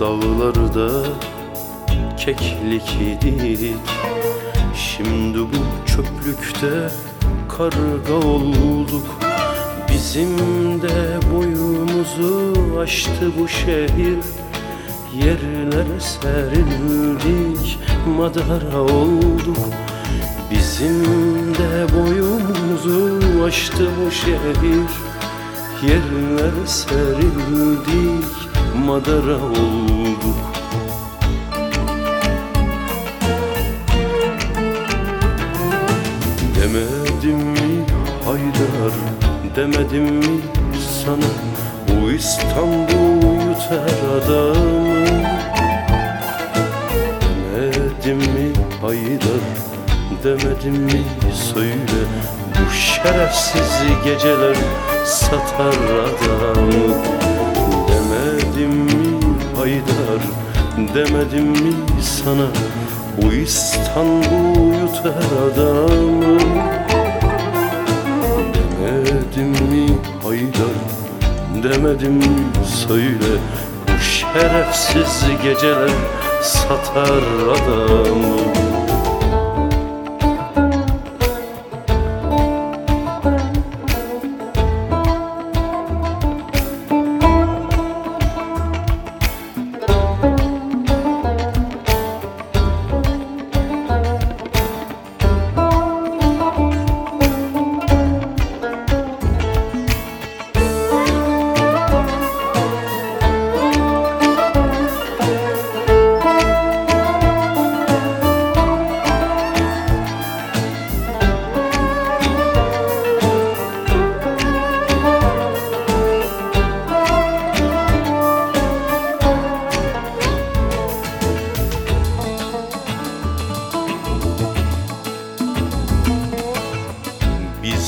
dağlarda keklik idik Şimdi bu çöplükte karga olduk. Bizim de boyumuzu aştı bu şehir. Yerlere serildik madara olduk. Bizim de boyumuzu aştı bu şehir. Yerlere serildik madara olduk Demedim mi Haydar Demedim mi sana? Bu İstanbul yutar adamı Demedim mi Haydar Demedim mi söyle? Bu şerefsiz geceler satar adamı Demedim mi sana Bu İstanbul yutar adamı? Demedim mi Haydar? Demedim mi söyle Bu şerefsiz geceler satar adamı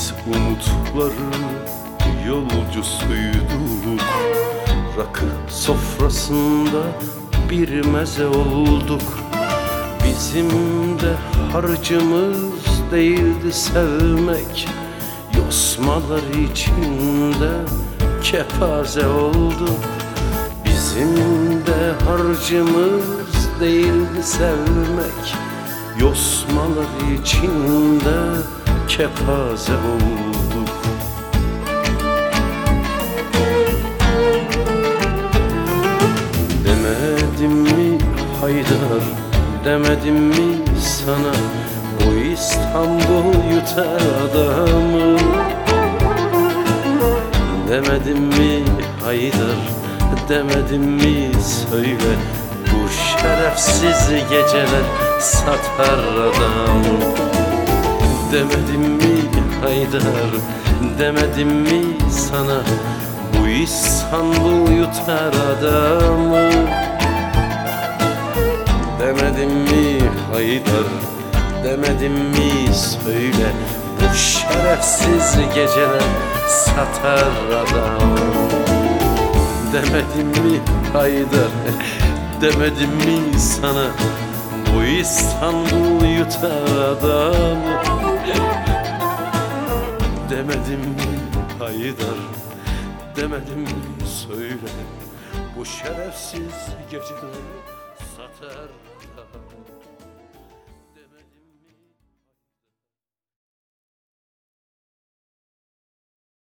Biz umutların yolcusuyduk. Rakı sofrasında bir meze olduk. Bizim de harcımız değildi sevmek. Yosmalar içinde kepaze olduk. Bizim de harcımız değildi sevmek. Yosmalar içinde kepaze olduk. Demedim mi Haydar Demedim mi sana? Bu İstanbul yutar adamı. Demedim mi Haydar Demedim mi söyle? Bu şerefsiz geceler satar adam Demedim mi Haydar? Demedim mi sana? Bu İstanbul yutar adamı. Demedim mi Haydar? Demedim mi söyle? Bu şerefsiz geceler satar adam Demedim mi Haydar? Demedim mi sana? Bu İstanbul yutar adamı Demedim mi Haydar Demedim mi söyle. Bu şerefsiz geceleri satar